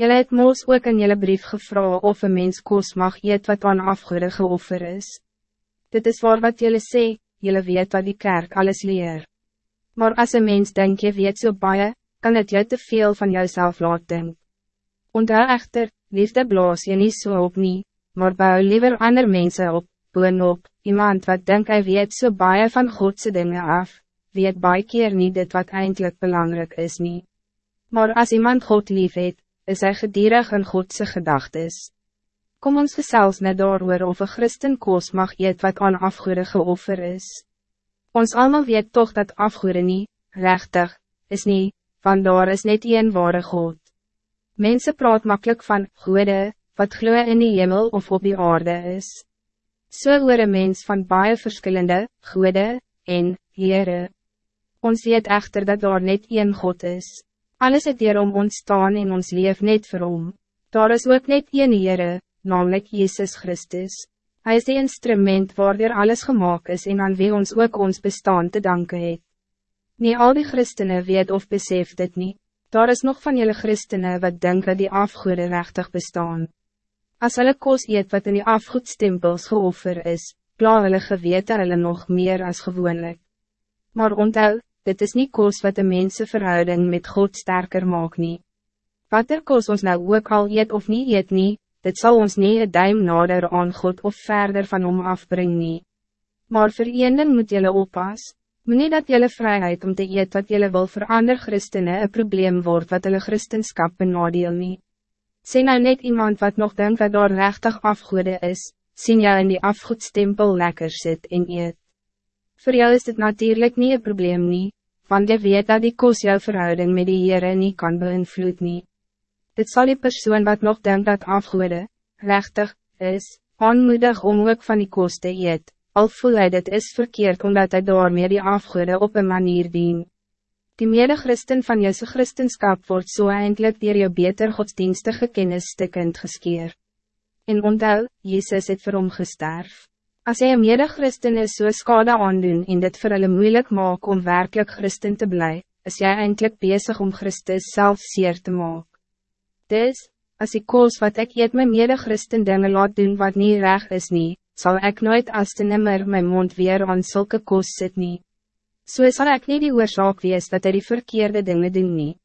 Jelle het moos ook in jelle brief gevra of een mens koos mag eet wat aan afgoede geoffer is. Dit is waar wat jelle sê, jelle weet wat die kerk alles leer. Maar als een mens denk je weet so baie, kan het jou te veel van jouzelf laat denk. Onthou echter, liefde blaas je niet zo so op nie, maar bou liever ander mensen op, boonop, iemand wat denk hij weet so baie van Godse dingen af, weet baie keer niet dit wat eindelijk belangrijk is niet. Maar als iemand God lief het, is hij gedierig in Godse gedachtes. Kom ons gesels net daar of een christen koos mag eet wat aan afgoede geoffer is. Ons allemaal weet toch dat afgoede niet, rechtig, is niet, van daar is net een ware God. Mensen praat makkelijk van goede, wat gloe in die hemel of op die aarde is. So oor een mens van baie verschillende, goede, en, Heere. Ons weet echter dat daar net een God is. Alles het hier om ons staan en ons leef net vir hom. Daar is ook net een Heere, namelijk Jezus Christus. Hij is de instrument waardoor alles gemaakt is en aan wie ons ook ons bestaan te danken het. Nie al die christenen weet of besef dit niet. Daar is nog van jullie christenen wat denken die afgoede rechtig bestaan. Als hulle koos eet wat in die afgoedstempels geoffer is, pla hulle gewete hulle nog meer als gewoonlijk. Maar onthou, dit is niet koos wat de mensen verhouding met God sterker maakt niet. Wat er koos ons nou ook al eet of niet eet niet, dit zal ons niet een duim nader aan God of verder van om afbrengen. Nie. Maar voor een ding moet jullie oppas, moet dat jullie vrijheid om te eet wat jullie wil voor andere christenen een probleem wordt wat jullie christenschap benadeel niet. Sien nou net iemand wat nog denkt dat daar rechtig afgoede is, sien jou in die afgoedstempel lekker zit en eet. Voor jou is dit natuurlijk niet een probleem nie, want je weet dat die koos jou verhouding met die Heere nie kan beïnvloed nie. Dit zal die persoon wat nog denkt dat afgoede, rechtig, is, aanmoedig om ook van die koos te eet, al voel hy dit is verkeerd omdat hij daarmee die afgoede op een manier dien. Die mede christen van Jesu christenskap wordt zo so eindelijk dier jou beter godsdienstige kennis stikkend geskeer. En onthou, Jezus het vir hom gesterf. Als jy een mede-christen is so skade aandoen en dit vir hulle moeilijk maak om werkelijk christen te blijven, is jy eindelijk bezig om Christus zelf zeer te maken. Dus, als ik koos wat ik eet my mede-christen dingen laat doen wat niet recht is nie, zal ik nooit als te nimmer mijn mond weer aan zulke koos sit nie. So sal ek nie die oorzaak wees dat hy die verkeerde dingen doen nie.